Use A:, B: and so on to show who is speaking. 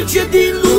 A: Jorge de Luz.